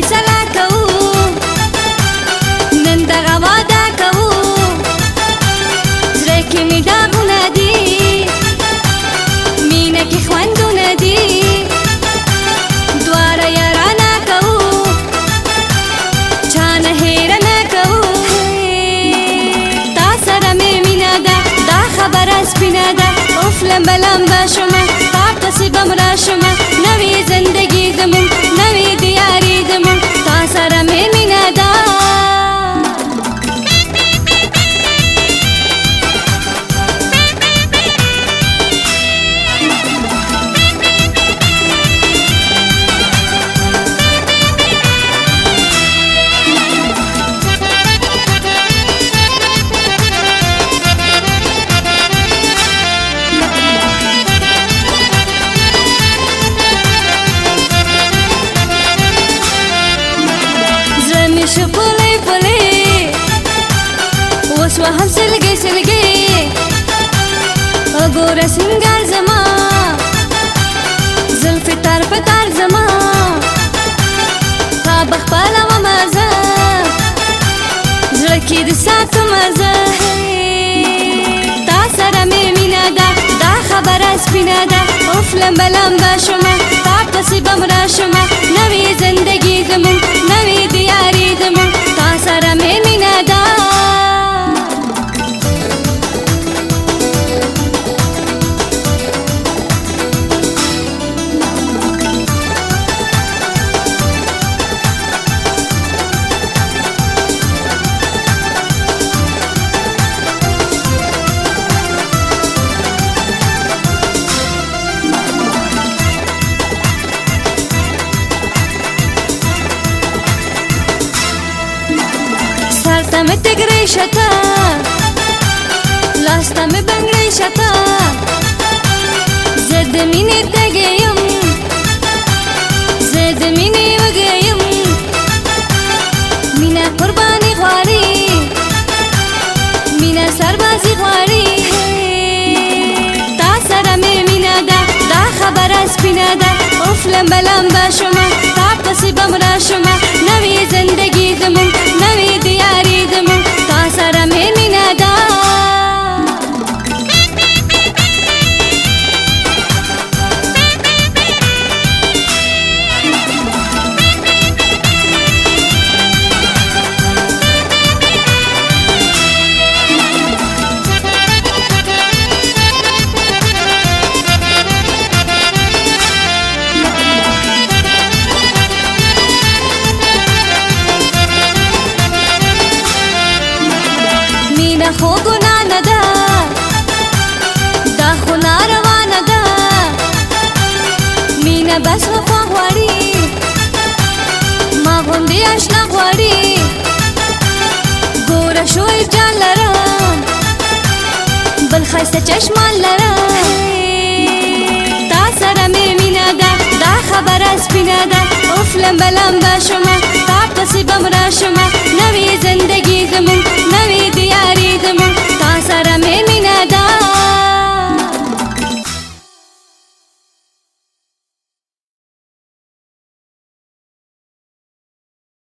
bailar. شپلې پلې اوس وهم سلګې سلګې وګوره سنګار زما زلفې تار په تار زما خواب خپله ومه زه زړه کې د ساتمه زه تا سره مې مینه ده دا خبره سپینه ده اوف لمبه لمبه شومه تا پسې به مړه شومه نوې زندګي زمونږ بگری شتا لاستا می بگری شتا زد مینی تگیم زد مینی وگیم مینا قربانی غواری مینا سربازی غواری تا سره می مینا ده دا خبره سپینه ده اوف لمبه لمبه شما تا پسې بم را شما خو ګنا نه ده دا خو ناروانه ده مینه بس وفا غواړي ما غوندې اشنا غواړي ګوره شوی جان لرم بل ښایسته چشمان لرم تا سره مې مینه ده دا خبره سپینه ده اوف لمبه لمبه شومه